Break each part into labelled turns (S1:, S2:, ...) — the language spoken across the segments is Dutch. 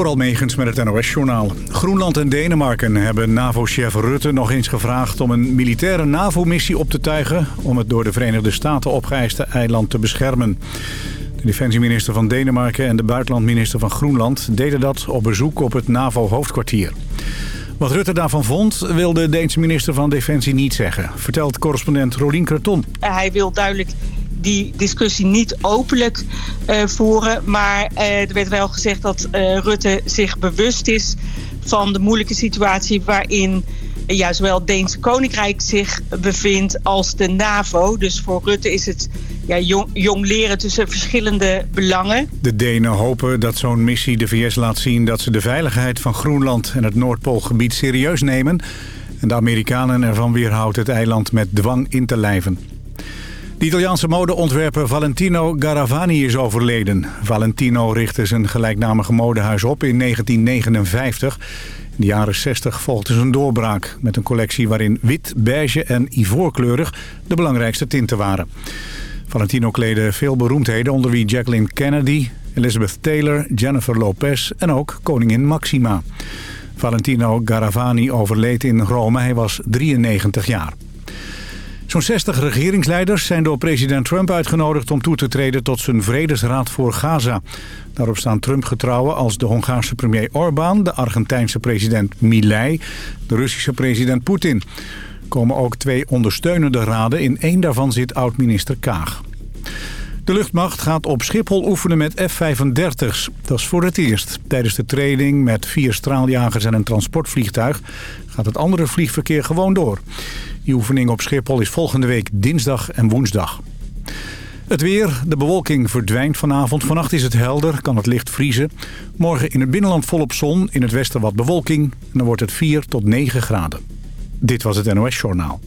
S1: Vooral meegens met het NOS-journaal. Groenland en Denemarken hebben NAVO-chef Rutte nog eens gevraagd... om een militaire NAVO-missie op te tuigen... om het door de Verenigde Staten opgeëiste eiland te beschermen. De defensieminister van Denemarken en de buitenlandminister van Groenland... deden dat op bezoek op het NAVO-hoofdkwartier. Wat Rutte daarvan vond, wil de Deense minister van Defensie niet zeggen... vertelt correspondent Rolien Kreton.
S2: Hij wil duidelijk die discussie niet openlijk uh, voeren. Maar uh, er werd wel gezegd dat uh, Rutte zich bewust is van de moeilijke situatie waarin ja, zowel het Deense Koninkrijk zich bevindt als de NAVO. Dus voor Rutte is het ja, jong, jong leren tussen verschillende belangen.
S1: De Denen hopen dat zo'n missie de VS laat zien dat ze de veiligheid van Groenland en het Noordpoolgebied serieus nemen. En de Amerikanen ervan weerhoudt het eiland met dwang in te lijven. De Italiaanse modeontwerper Valentino Garavani is overleden. Valentino richtte zijn gelijknamige modehuis op in 1959. In de jaren 60 volgde zijn doorbraak... met een collectie waarin wit, beige en ivoorkleurig de belangrijkste tinten waren. Valentino kleedde veel beroemdheden onder wie Jacqueline Kennedy... Elizabeth Taylor, Jennifer Lopez en ook koningin Maxima. Valentino Garavani overleed in Rome. Hij was 93 jaar. Zo'n 60 regeringsleiders zijn door president Trump uitgenodigd om toe te treden tot zijn vredesraad voor Gaza. Daarop staan Trump-getrouwen als de Hongaarse premier Orbán, de Argentijnse president Milei, de Russische president Poetin. Er komen ook twee ondersteunende raden, in één daarvan zit oud-minister Kaag. De luchtmacht gaat op Schiphol oefenen met F-35's. Dat is voor het eerst. Tijdens de training met vier straaljagers en een transportvliegtuig gaat het andere vliegverkeer gewoon door. Die oefening op Schiphol is volgende week dinsdag en woensdag. Het weer, de bewolking verdwijnt vanavond. Vannacht is het helder, kan het licht vriezen. Morgen in het binnenland volop zon, in het westen wat bewolking. En dan wordt het 4 tot 9 graden. Dit was het NOS Journaal.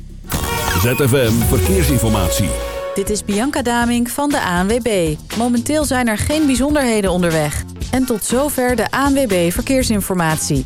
S3: ZFM Verkeersinformatie.
S4: Dit is Bianca Daming van de ANWB. Momenteel zijn er geen bijzonderheden onderweg. En tot zover de ANWB Verkeersinformatie.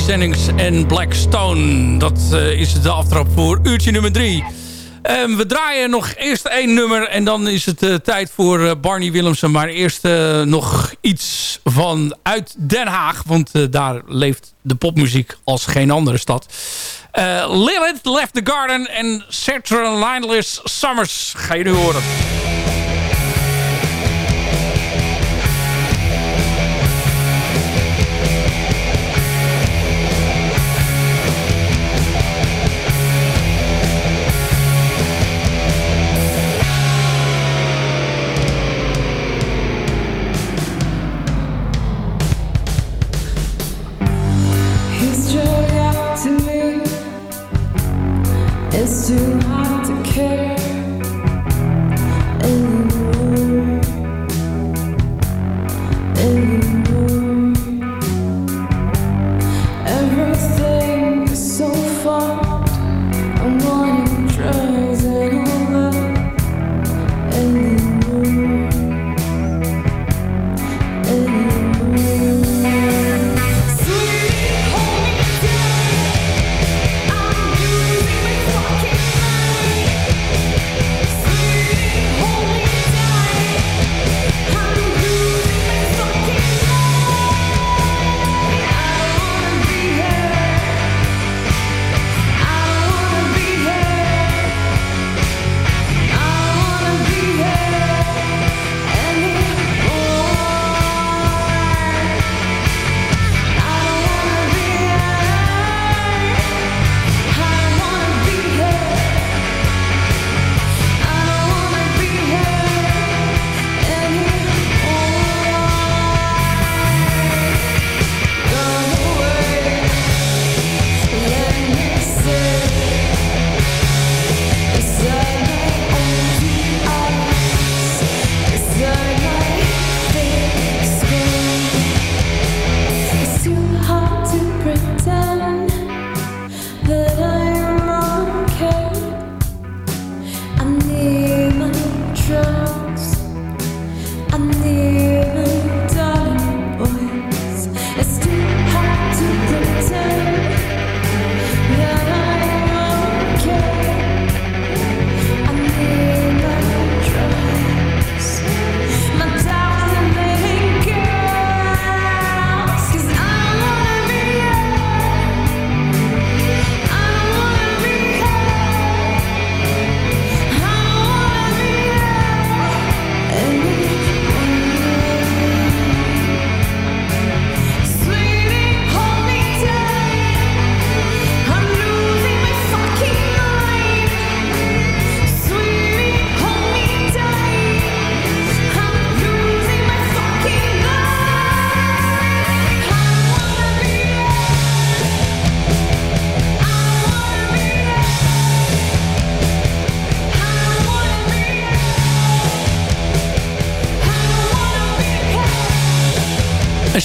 S5: Jennings en Black Stone. Dat uh, is de aftrap voor uurtje nummer 3. Um, we draaien nog eerst één nummer en dan is het uh, tijd voor Barney Willemsen. Maar eerst nog iets van uit Den Haag. Want daar leeft de popmuziek als geen andere stad. Lilith Left the Garden en Saturn Lineless Summers ga je nu horen. History to me is too hard to care.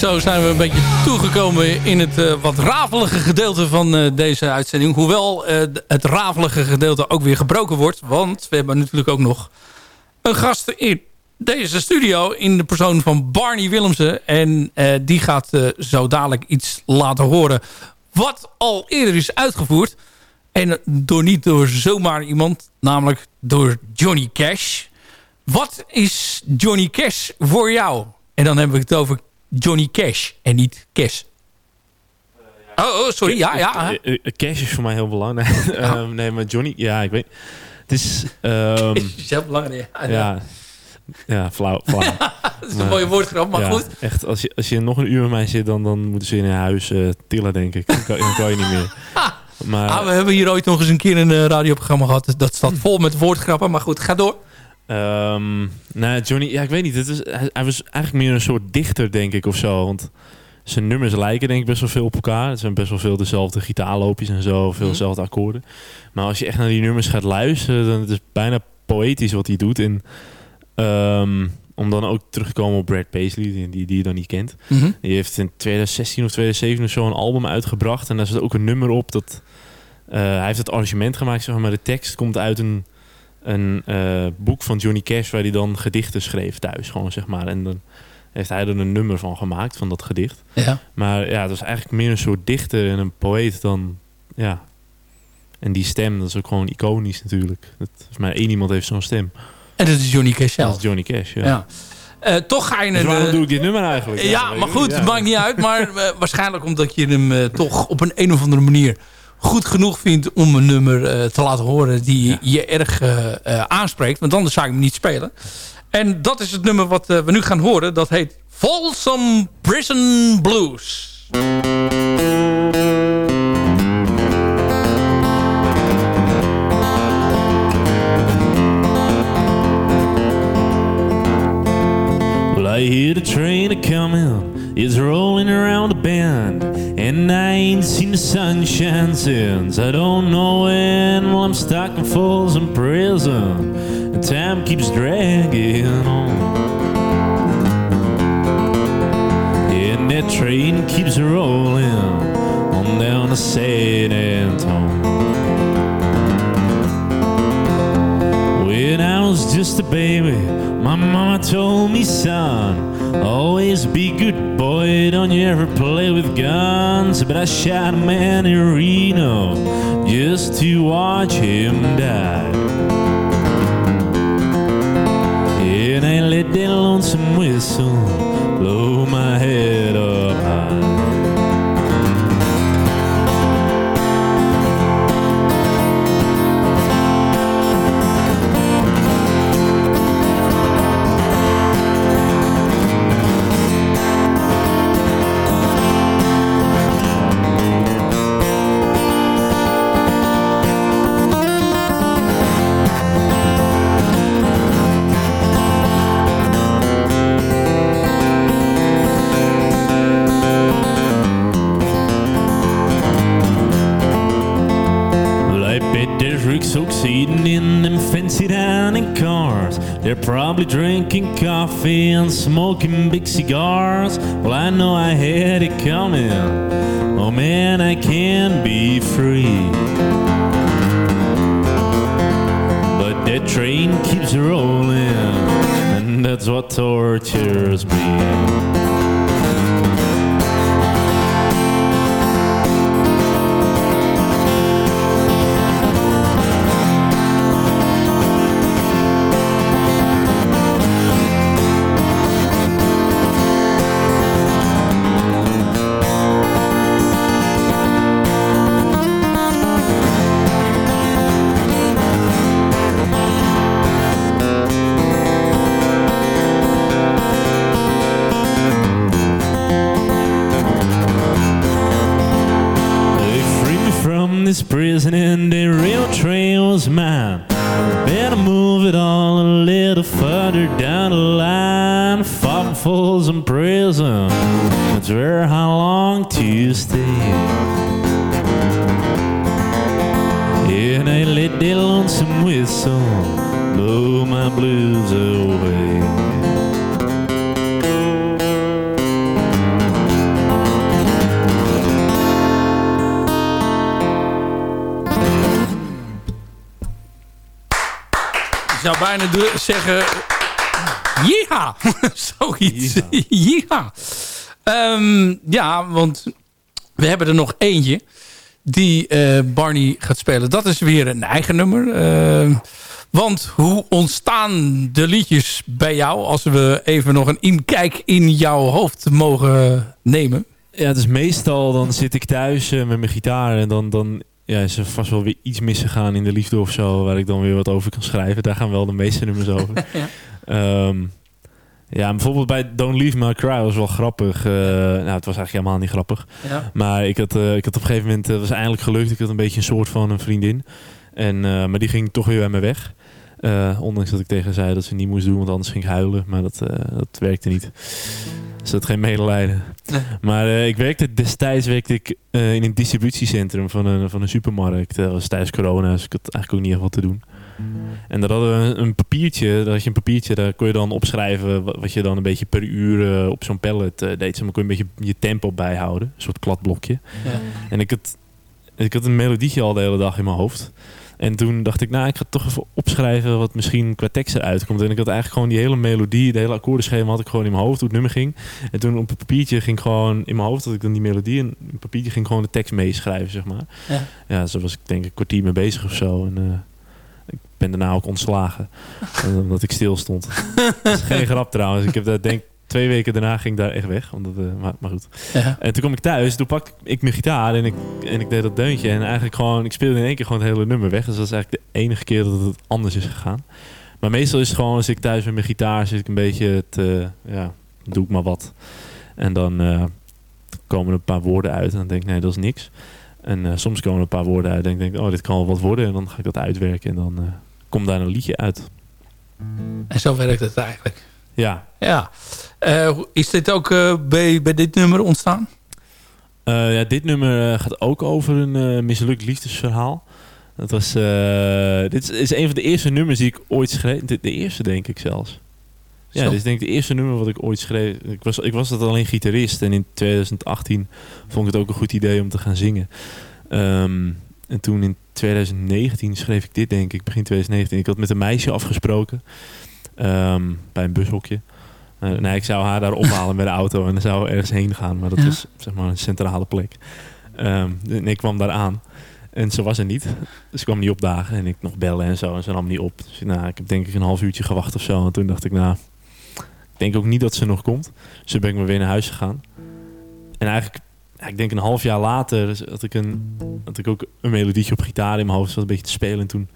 S5: Zo zijn we een beetje toegekomen in het uh, wat rafelige gedeelte van uh, deze uitzending. Hoewel uh, het rafelige gedeelte ook weer gebroken wordt. Want we hebben natuurlijk ook nog een gast in deze studio in de persoon van Barney Willemsen. En die gaat zo dadelijk iets laten horen wat al eerder is uitgevoerd. En door niet door zomaar iemand, namelijk door Johnny Cash. Wat is Johnny Cash voor jou? En dan hebben we het over Johnny Cash en niet Cash. Oh, oh, sorry. Ja, ja.
S6: Eh, eh, Cash is voor mij heel belangrijk. Ehm, nee, maar Johnny, ja, ik weet. Het is. Um,
S5: is heel belangrijk.
S6: Ja, ja. ja flauw. flauw.
S5: dat is een mooie woordgrap, maar goed.
S6: Echt, als je, als je nog een uur met mij zit, dan, dan moeten ze in huis uh, tillen, denk ik. Dan kan, dan kan je niet meer.
S5: Maar, ah, we hebben hier ooit nog eens een keer een radioprogramma gehad. Dat staat vol met woordgrappen, maar goed, ga door.
S6: Um, nou, Johnny, ja, ik weet niet. Het is, hij, was eigenlijk meer een soort dichter, denk ik, of zo. Want zijn nummers lijken denk ik best wel veel op elkaar. Het zijn best wel veel dezelfde gitaarloopjes en zo, veel mhm. dezelfde akkoorden. Maar als je echt naar die nummers gaat luisteren, dan is het bijna poëtisch wat hij doet. En um, om dan ook terug te komen op Brad Paisley, die, die, je dan niet kent. Mhm. Die heeft in 2016 of 2017 of zo een album uitgebracht. En daar zit ook een nummer op dat... Uh, hij heeft het arrangement gemaakt, zeg maar. De tekst komt uit een een uh, boek van Johnny Cash waar hij dan gedichten schreef thuis. Gewoon, zeg maar. En dan heeft hij er een nummer van gemaakt, van dat gedicht.
S7: Ja.
S6: Maar ja, het was eigenlijk meer een soort dichter en een poëet dan... Ja. En die stem, dat is ook gewoon iconisch natuurlijk. Dat, mij één iemand heeft zo'n stem.
S7: En dat is Johnny Cash
S6: Dat
S7: zelf.
S6: is Johnny Cash, ja.
S7: Ja. Eh, toch ga je
S6: Dus waarom
S7: eh,
S6: doe ik dit nummer eigenlijk?
S7: Ja, maar goed, het maakt niet uit. Maar eh, waarschijnlijk omdat je hem eh, toch op een, een of andere manier goed genoeg vindt om een nummer eh, te laten horen die je erg eh, eh, aanspreekt. Want anders zou ik hem niet spelen. En dat is het nummer wat we nu gaan horen. Dat heet Folsom Prison Blues.
S6: Well, I hear the train a it's rolling around the bend, and I ain't seen the sunshine since. I don't know when. Well, I'm stuck in Folsom Prison, and time keeps dragging on. And that train keeps rolling on down to San Antonio. When I was just a baby, my mama told me, son, always be good boy, don't you ever play with guns. But I shot a man in Reno just to watch him die. And I let that lonesome whistle drinking coffee and smoking big cigars. Well, I know I had it coming. Oh man, I can be free. But that train keeps rolling, and that's what tortures And I let that lonesome whistle blow my blues away.
S7: Ik zou bijna zeggen... Ja, zoiets. Ja. Ehm, ja, want we hebben er nog eentje die eh, Barney gaat spelen. Dat is weer een eigen nummer. Ehm, want hoe ontstaan de liedjes bij jou... als we even nog een inkijk in jouw hoofd mogen nemen?
S6: Ja, het is meestal dan zit ik thuis eh, met mijn gitaar en dan, dan ja, is er vast wel weer iets misgegaan in de liefde of zo, waar ik dan weer wat over kan schrijven. Daar gaan wel de meeste nummers over.
S7: Ja.
S6: Ehm, ja, bijvoorbeeld bij Don't Leave My Cry was wel grappig. Eh, nou, het was eigenlijk helemaal niet grappig.
S7: Ja.
S6: Maar ik had, eh, ik had op een gegeven moment, het was eindelijk gelukt. Ik had een beetje een soort van een vriendin. En, eh, maar die ging toch weer bij me weg. Eh, ondanks dat ik tegen haar zei dat ze niet moest doen, want anders ging ik huilen. Maar dat, eh, dat werkte niet. Dus dat geen medelijden.
S7: Nee.
S6: Maar eh, ik werkte destijds werkte ik eh, in een distributiecentrum van een, van een supermarkt. Dat was tijdens corona, dus ik had eigenlijk ook niet echt wat te doen. En daar hadden we een, papiertje, daar had je een papiertje, daar kon je dan opschrijven wat, je dan een beetje per uur eh, op zo'n pallet eh, deed. Zeg maar kon je een beetje je tempo bijhouden, een soort kladblokje.
S7: Ja.
S6: En ik had, ik had een melodietje al de hele dag in mijn hoofd. En toen dacht ik, nou, ik ga toch even opschrijven wat misschien qua tekst eruit komt. En ik had eigenlijk gewoon die hele melodie, de hele akkoordenschema had ik gewoon in mijn hoofd hoe het nummer ging. En toen op een papiertje ging gewoon in mijn hoofd dat ik dan die melodie en op een papiertje ging gewoon de tekst meeschrijven, zeg maar.
S7: Ja.
S6: ja, zo was ik denk ik een kwartier mee bezig of zo. En uh, ik ben daarna ook ontslagen, omdat ik stil stond. dat is geen grap trouwens. Ik heb dat denk twee weken daarna ging ik daar echt weg. Omdat, uh, maar, maar, goed.
S7: Ja.
S6: En toen kwam ik thuis, toen pakte ik mijn gitaar en ik, en ik deed dat deuntje. En eigenlijk gewoon, ik speelde in één keer gewoon het hele nummer weg. Dus dat is eigenlijk de enige keer dat het anders is gegaan. Maar meestal is het gewoon, als ik thuis met mijn gitaar zit, ik een beetje te, ja, doe ik maar wat. En dan uh, komen er een paar woorden uit en dan denk ik, nee, dat is niks. En soms komen er een paar woorden uit en ik denk, oh, dit kan wel wat worden. En dan ga ik dat uitwerken en dan komt daar een liedje uit.
S7: En zo werkt het eigenlijk.
S6: Ja.
S7: Ja. Uh, is dit ook uh, bij, bij dit nummer ontstaan?
S6: Uh, ja, dit nummer gaat ook over een mislukt liefdesverhaal. Dat was, dit is een van de eerste nummers die ik ooit schreef. De, de eerste denk ik zelfs. Ja, dit is denk ik de eerste nummer wat ik ooit schreef. Ik was, ik was dat alleen gitarist. En in 2018 vond ik het ook een goed idee om te gaan zingen. Um, en toen in 2019 schreef ik dit denk ik, begin 2019. Ik had met een meisje afgesproken. Um, bij een bushokje. Uh, nee, ik zou haar daar ophalen met de auto en dan zou we ergens heen gaan. Maar dat ja. was zeg maar een centrale plek. Um, en ik kwam daar aan. En ze was er niet. Dus ik kwam niet opdagen. En ik nog bellen en zo. En ze nam niet op. Dus nou, ik heb denk ik een half uurtje gewacht of zo. En toen dacht ik, nou... Ik denk ook niet dat ze nog komt. Dus toen ben ik maar weer naar huis gegaan. En eigenlijk... Ja, ik denk een half jaar later had ik, een, had ik ook een melodietje op gitaar in mijn hoofd. Zat een beetje te spelen. En toen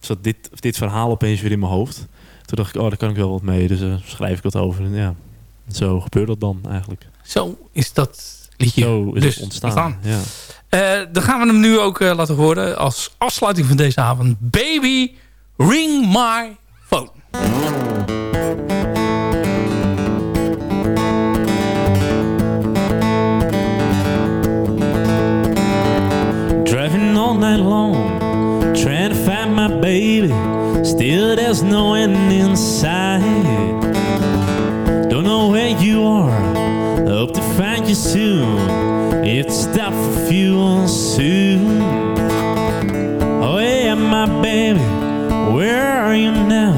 S6: zat dit, dit verhaal opeens weer in mijn hoofd. Toen dacht ik, oh, daar kan ik wel wat mee. Dus uh, schrijf ik wat over. En ja, zo gebeurt dat dan eigenlijk.
S7: Zo is dat liedje
S6: zo is
S7: dus
S6: het ontstaan. Ja.
S7: Uh, dan gaan we hem nu ook uh, laten horen als afsluiting van deze avond. Baby, ring my phone.
S8: Night long, trying to find my baby. Still there's no end in sight Don't know where you are. Hope to find you soon. It's stop for fuel soon. Oh yeah my baby. Where are you now?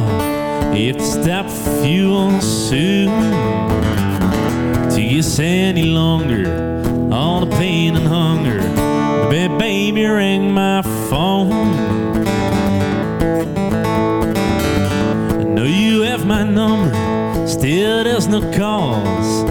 S8: It's stop for fuel soon. To guess any longer? All the pain and hunger. Baby, baby ring my of course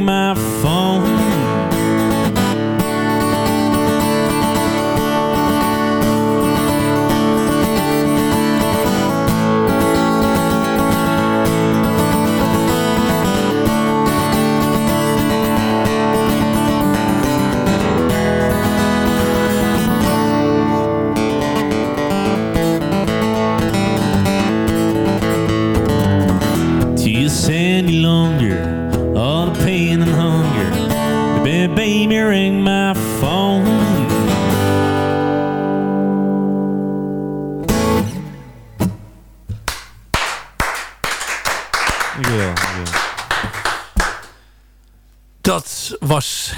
S8: my phone.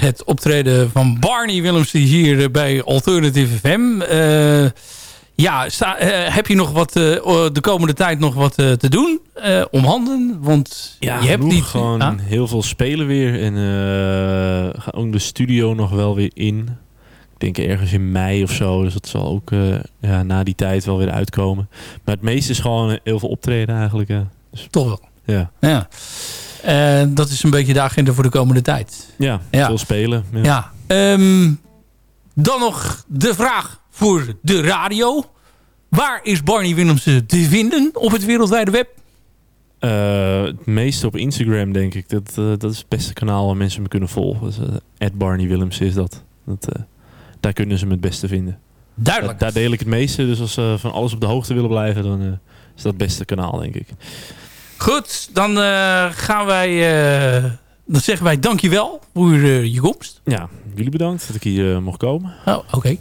S7: Het optreden van Barney Willemsen hier bij Alternative FM. Uh, ja, sta, eh, heb je nog wat eh, de komende tijd nog wat eh, te doen eh, om handen? Want
S6: Ja,
S7: je hebt niet
S6: gewoon
S7: Ah,
S6: heel veel spelen weer. En eh gaan ook de studio nog wel weer in. Ik denk ergens in mei of zo. Dus dat zal ook eh, ja, na die tijd wel weer uitkomen. Maar het meeste is gewoon heel veel optreden eigenlijk. Dus,
S7: toch wel.
S6: ja.
S7: Ja. Eh, dat is een beetje de agenda voor de komende tijd.
S6: Ja,
S7: Ja.
S6: veel spelen. Ja.
S7: Ja. ehm, dan nog de vraag voor de radio. Waar is Barney Willemsen te vinden op het wereldwijde web?
S6: Eh, het meeste op Instagram, denk ik. Dat, eh, dat is het beste kanaal waar mensen me kunnen volgen. Dus, Barney Willems is dat. dat daar kunnen ze me het beste vinden.
S7: Duidelijk.
S6: daar deel ik het meeste. Dus als ze van alles op de hoogte willen blijven, dan is dat het beste kanaal, denk ik.
S7: Goed, dan eh, gaan wij... eh, dan zeggen wij dankjewel voor eh, je komst.
S6: Ja, jullie bedankt dat ik hier mocht komen.
S7: Oh, oké.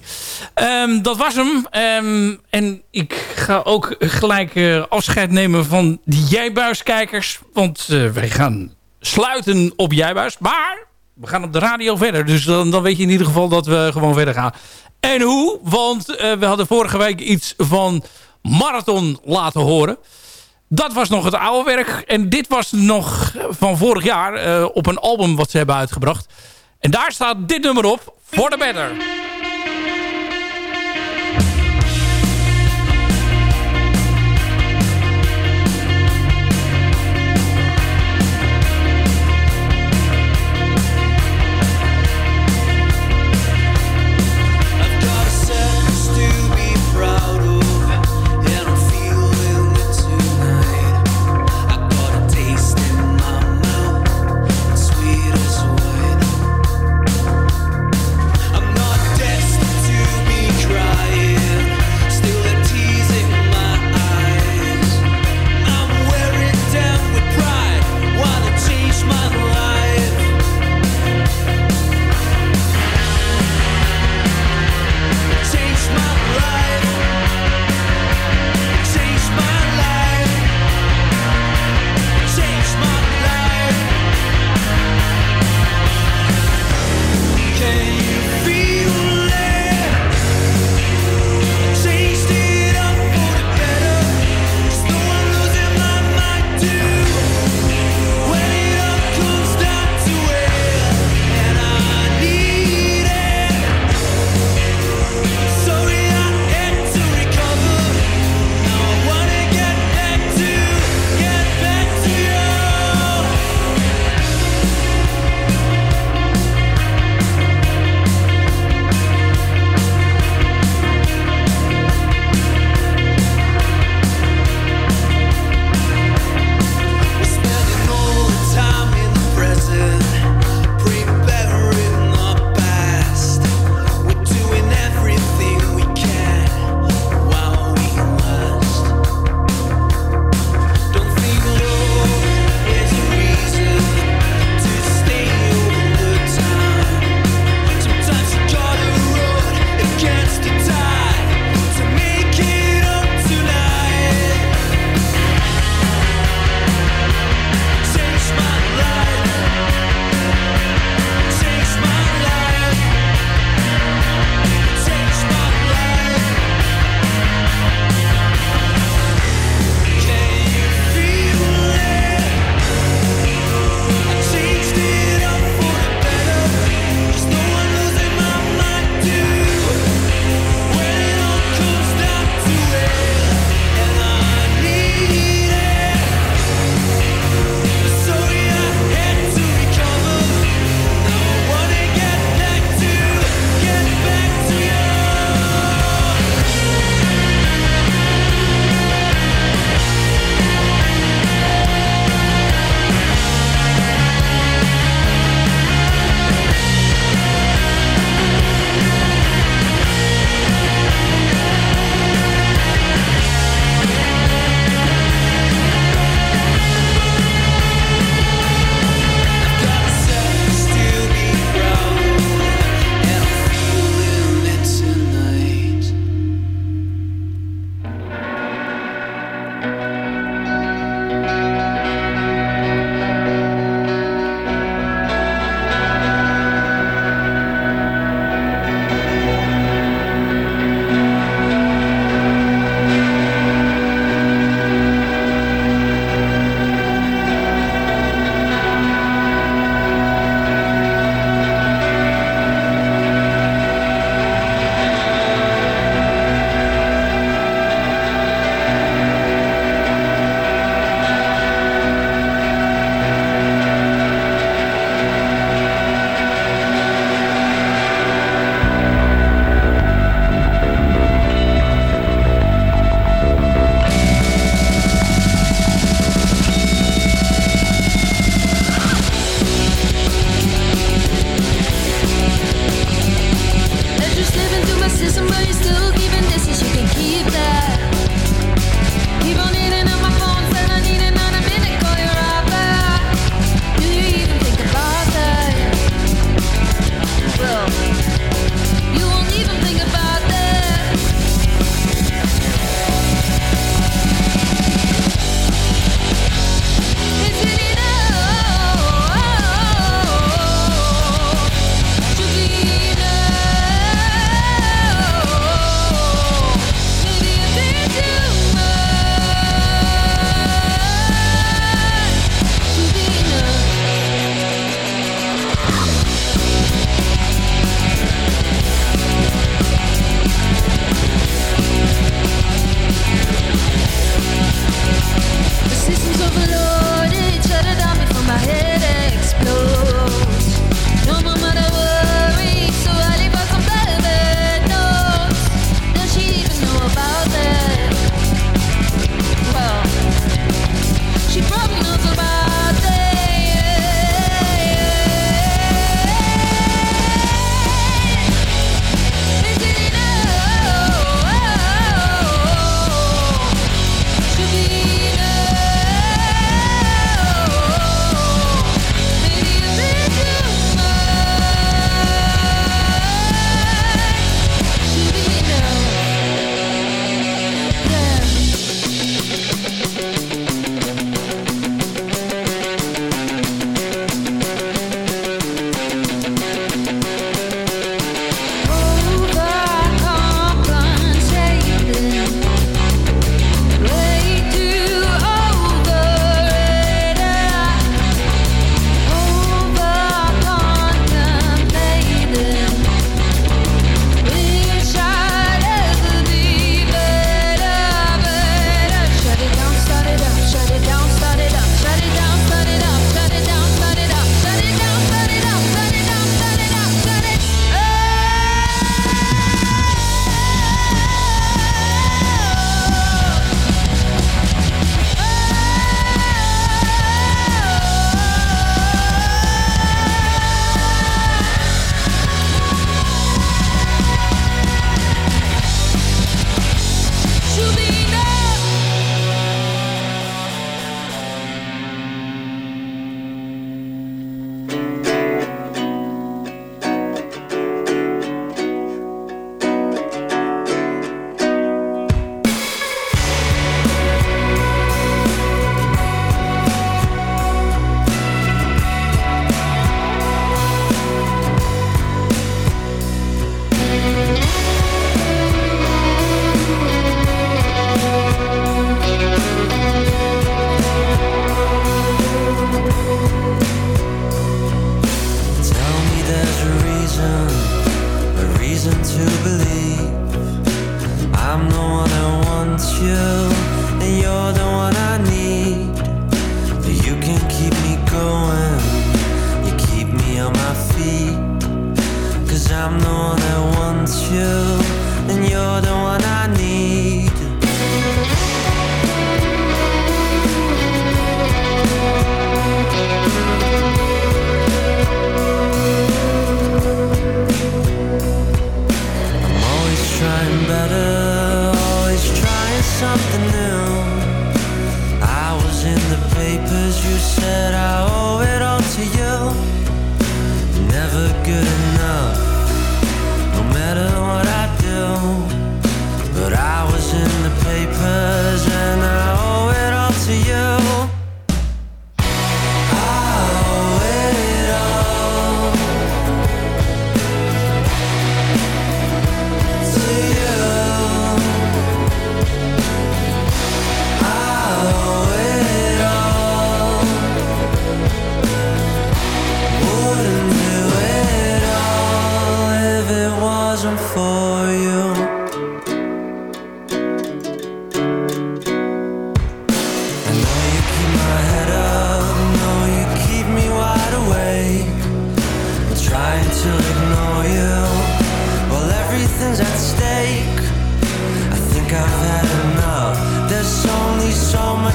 S7: Ehm, dat was hem. Ehm, en ik ga ook gelijk afscheid nemen van die Jijbuiskijkers. Want wij gaan sluiten op Jijbuis. Maar we gaan op de radio verder. Dus dan, dan weet je in ieder geval dat we gewoon verder gaan. En hoe? Want we hadden vorige week iets van Marathon laten horen. Dat was nog het oude werk. En dit was nog van vorig jaar eh, op een album wat ze hebben uitgebracht. En daar staat dit nummer op. For the Better.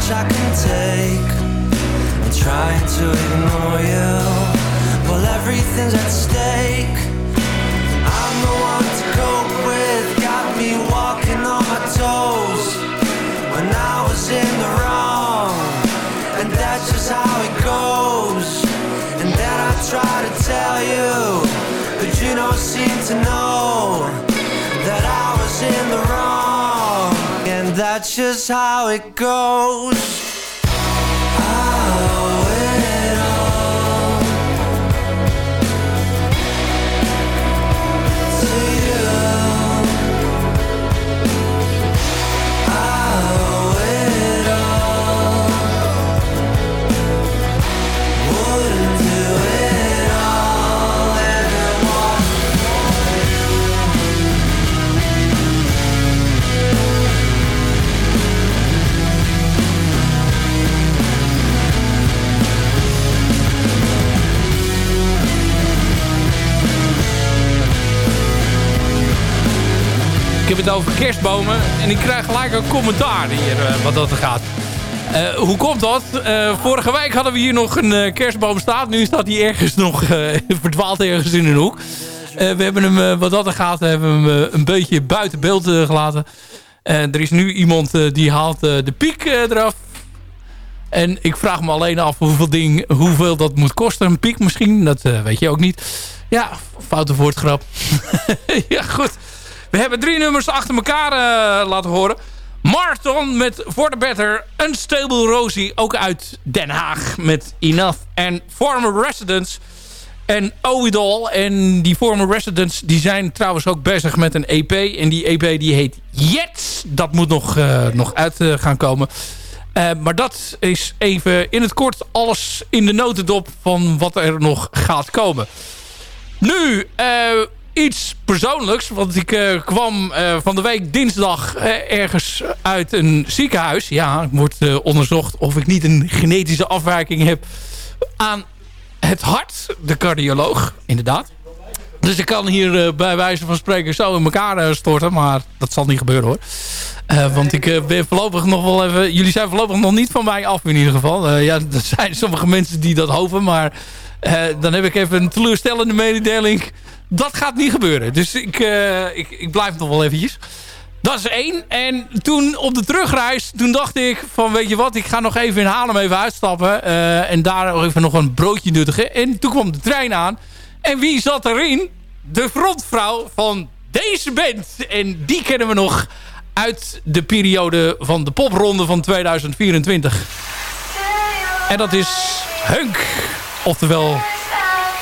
S9: Much I can take. I'm trying to ignore you while everything's at stake. I'm the one to cope how it goes.
S7: Over kerstbomen en ik krijg gelijk een commentaar hier eh, wat dat er gaat. Eh, hoe komt dat? Eh, vorige week hadden we hier nog een kerstboom staan. Nu staat hij ergens nog verdwaald ergens in een hoek. We hebben hem, wat dat er gaat, hebben hem een beetje buiten beeld gelaten. Eh, er is nu iemand die haalt de piek eraf. En ik vraag me alleen af hoeveel, ding, hoeveel dat moet kosten. Een piek misschien, dat weet je ook niet. Ja, foute woordgrap. ja, goed. We hebben drie nummers achter elkaar eh, laten horen. Marton met For the Better. Unstable Rosie, ook uit Den Haag. Met Enough. En Former Residents. En Oidol. En die Former Residents die zijn trouwens ook bezig met een EP. En die EP die heet Jets. Dat moet nog, eh, nog uit eh, gaan komen. Maar dat is even in het kort alles in de notendop van wat er nog gaat komen. Nu, iets persoonlijks. Want ik eh, kwam eh, van de week dinsdag eh, ergens uit een ziekenhuis. Ja, ik word eh, onderzocht of ik niet een genetische afwijking heb aan het hart. De cardioloog, inderdaad. Dus ik kan hier bij wijze van spreken zo in elkaar storten. Maar dat zal niet gebeuren hoor. Want ik ben voorlopig nog wel even... Jullie zijn voorlopig nog niet van mij af in ieder geval. Ja, er zijn sommige mensen die dat hopen. Maar dan heb ik even een teleurstellende mededeling. Dat gaat niet gebeuren. Dus ik, eh, ik, ik blijf nog wel eventjes. Dat is één. En toen op de terugreis, toen dacht ik van weet je wat, ik ga nog even in Haarlem even uitstappen. eh, en daar even nog een broodje nuttigen. En toen kwam de trein aan. En wie zat erin? De frontvrouw van deze band. En die kennen we nog uit de periode van de popronde van 2024. En dat is Hunk. Oftewel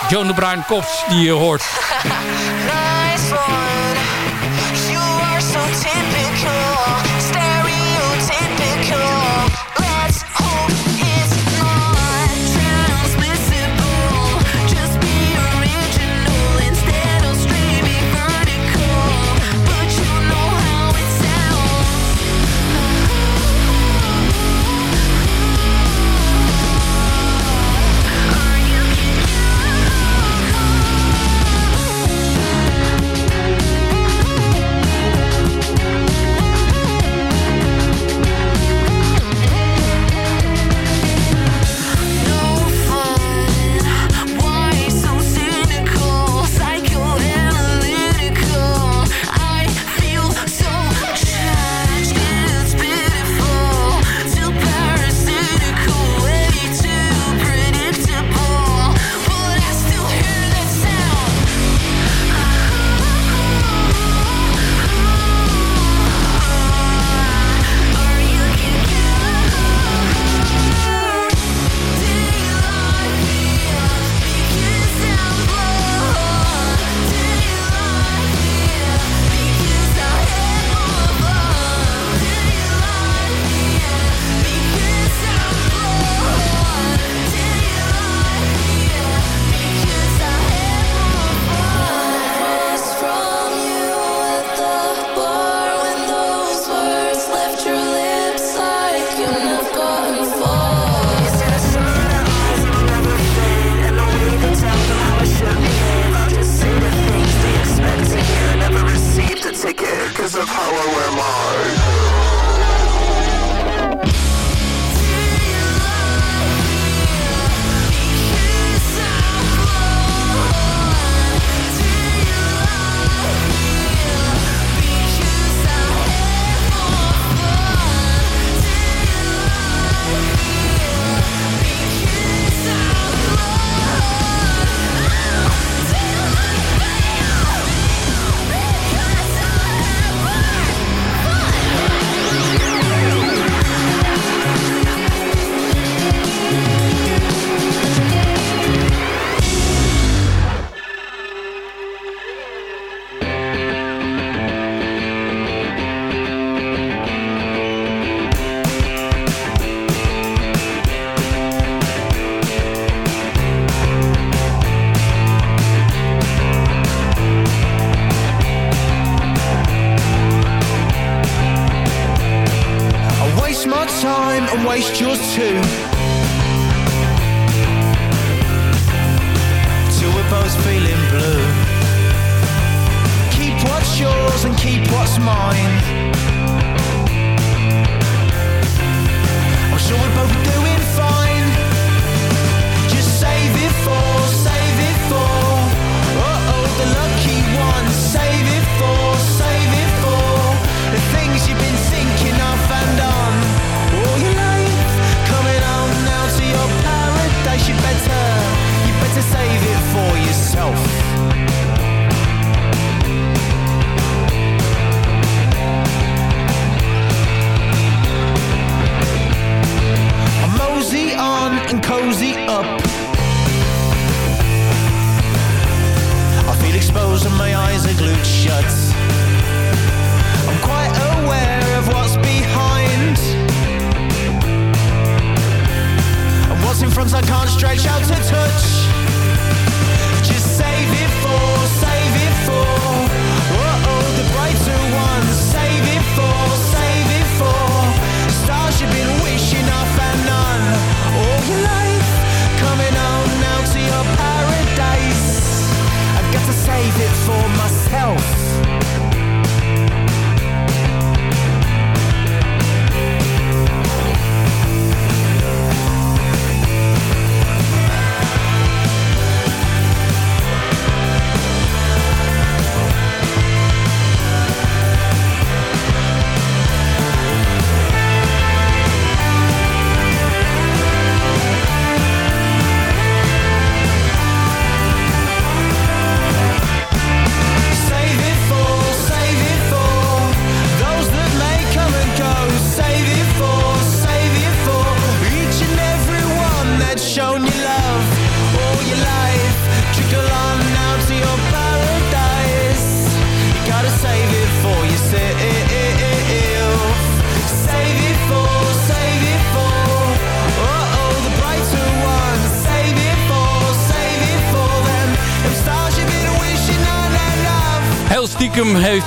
S7: Joan de Bruin Kops die je hoort.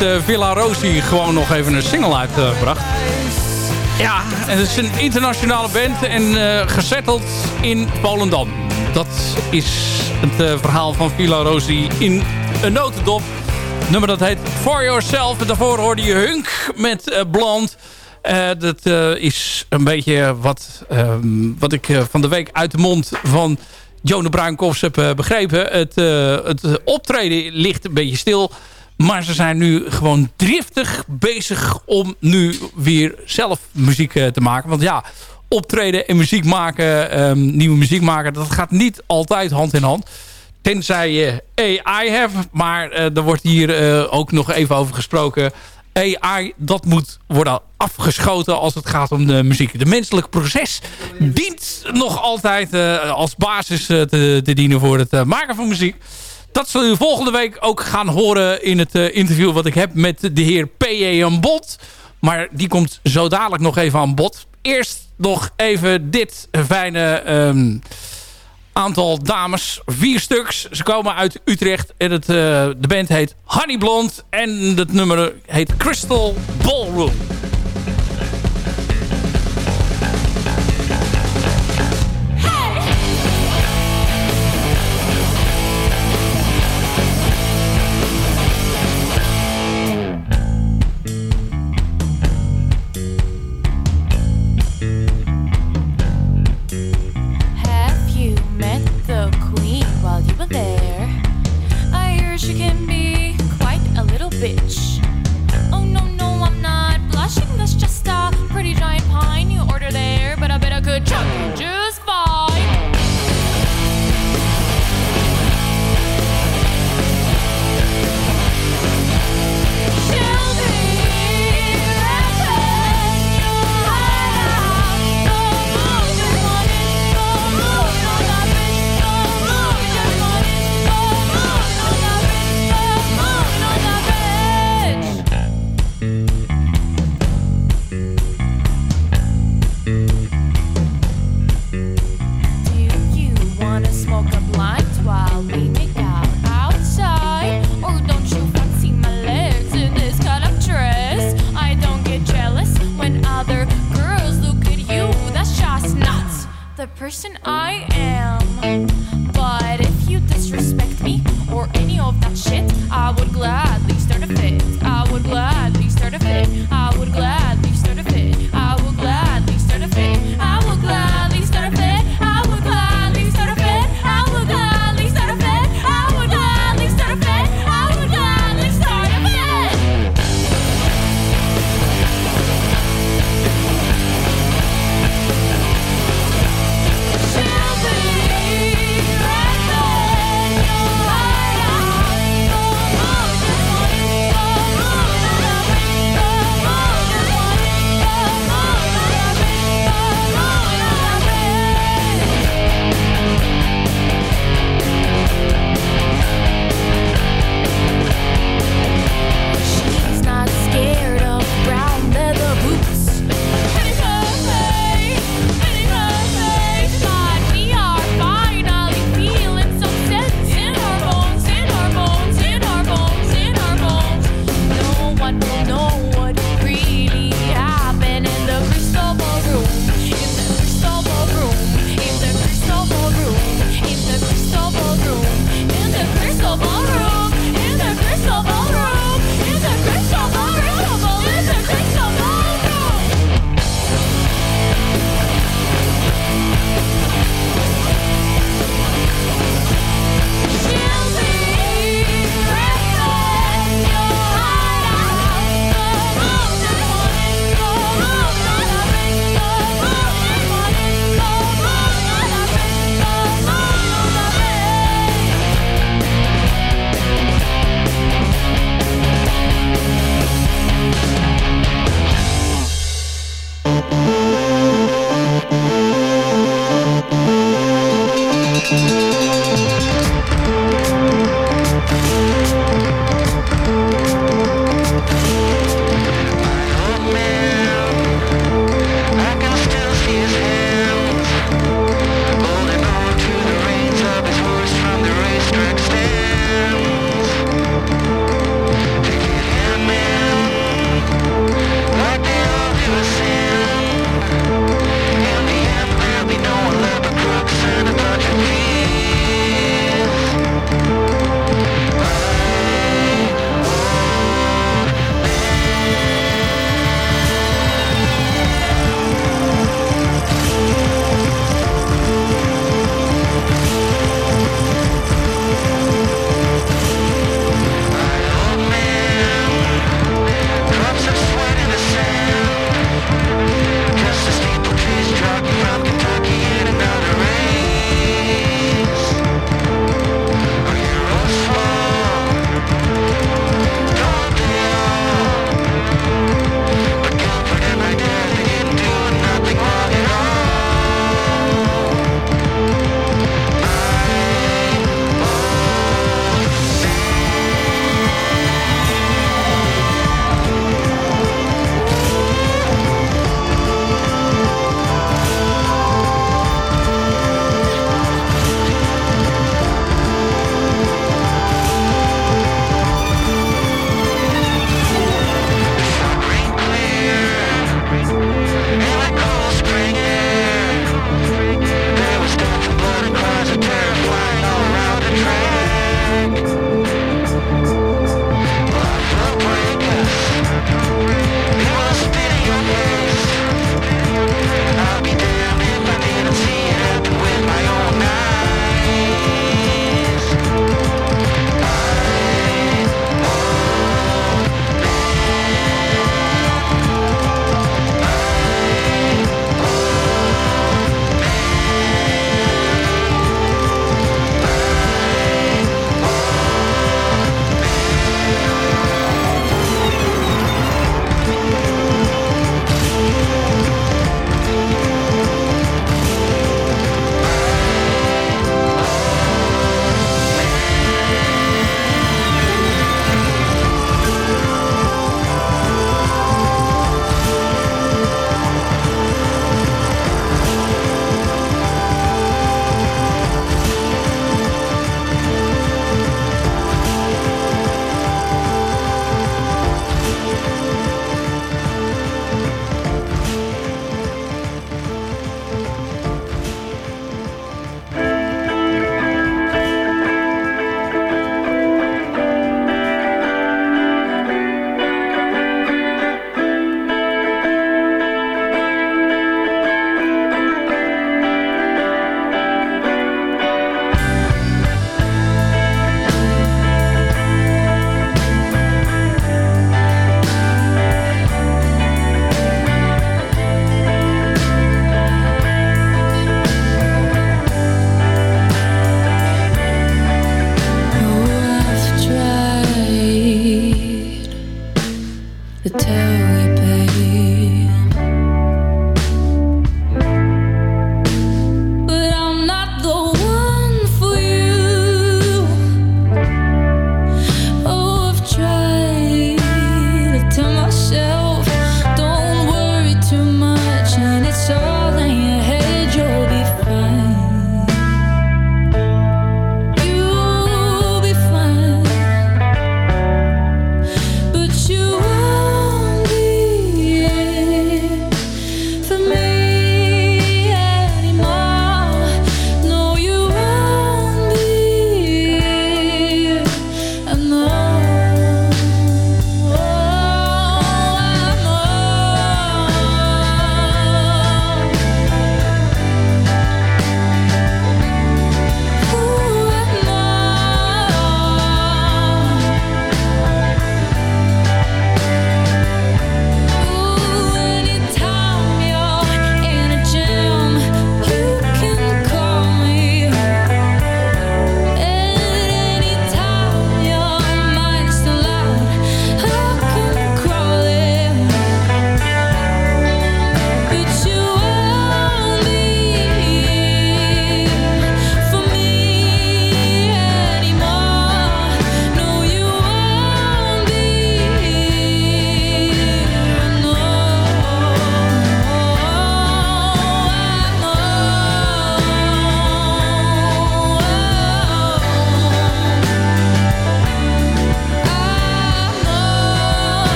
S7: heeft eh, Villa Rosie gewoon nog even een single uitgebracht. Ja, het is een internationale band en eh gezetteld in Volendam. Dat is het eh, verhaal van Villa Rosie in een notendop. Nummer dat heet For Yourself. Daarvoor hoorde je Hunk met eh Blond. Dat is een beetje wat, ehm, wat ik van de week uit de mond van Joan de Bruinkoffs heb begrepen. Het, het optreden ligt een beetje stil. Maar ze zijn nu gewoon driftig bezig om nu weer zelf muziek eh, te maken. Want ja, optreden en muziek maken, ehm, nieuwe muziek maken... dat gaat niet altijd hand in hand. Tenzij je AI hebt. Maar eh er wordt hier eh, ook nog even over gesproken. AI, dat moet worden afgeschoten als het gaat om de muziek. De menselijk proces dient nog altijd als basis te, dienen voor het maken van muziek. Dat zul je volgende week ook gaan horen in het eh, interview wat ik heb met de heer P.J. bod. Maar die komt zo dadelijk nog even aan bod. Eerst nog even dit fijne ehm, aantal dames. Vier stuks. Ze komen uit Utrecht. En het, eh, de band heet Honey Blond. En het nummer heet Crystal Ballroom.
S10: truck. Person I am. But if you disrespect me or any of that shit, I would gladly start a fit. I would gladly start a fit. I would gladly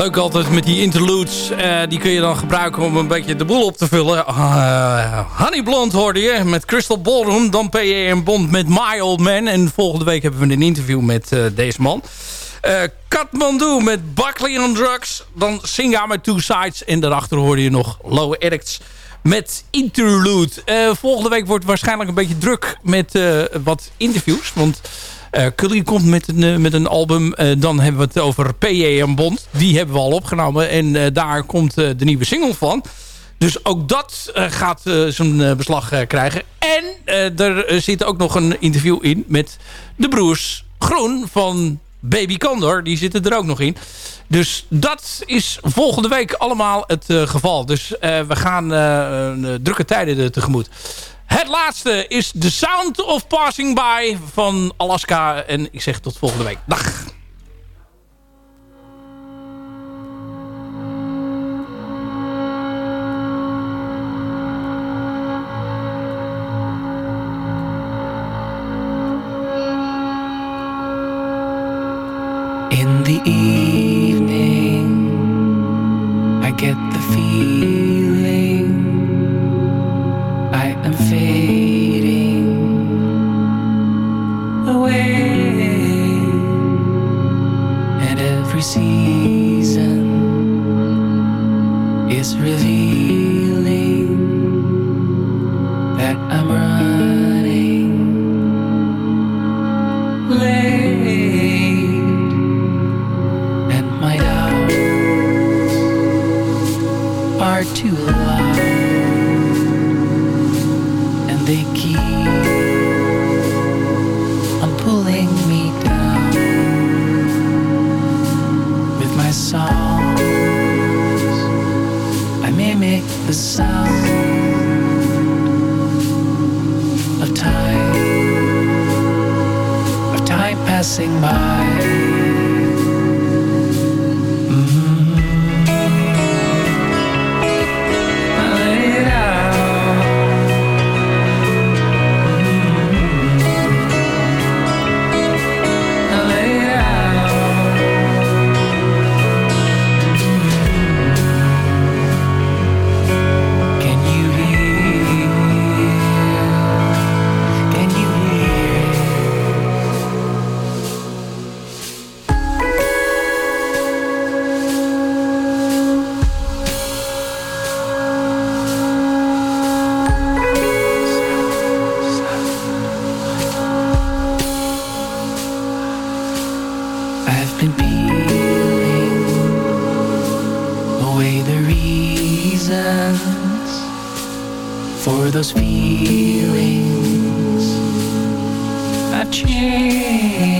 S7: Leuk altijd met die interludes. Eh, die kun je dan gebruiken om een beetje de boel op te vullen. Uh, Honey Blonde hoorde je met Crystal Ballroom. Dan PA en Bond met My Old Man. En volgende week hebben we een interview met uh, deze man. Kathmandu met Buckley on Drugs. Dan Singa met Two Sides. En daarachter hoorde je nog Low Addicts met Interlude. volgende week wordt waarschijnlijk een beetje druk met wat interviews. Want... Uh, komt met een, uh, met een album. Uh, dan hebben we het over P.J. en Bond. Die hebben we al opgenomen. En daar komt de nieuwe single van. Dus ook dat gaat zijn beslag krijgen. En er zit ook nog een interview in met de broers Groen van Baby Condor. Die zitten er ook nog in. Dus dat is volgende week allemaal het geval. Dus we gaan drukke tijden tegemoet. Het laatste is The Sound of Passing By van Alaska. En ik zeg tot volgende week. Dag.
S11: In the evening, I get the feeling the reasons for those feelings. I've changed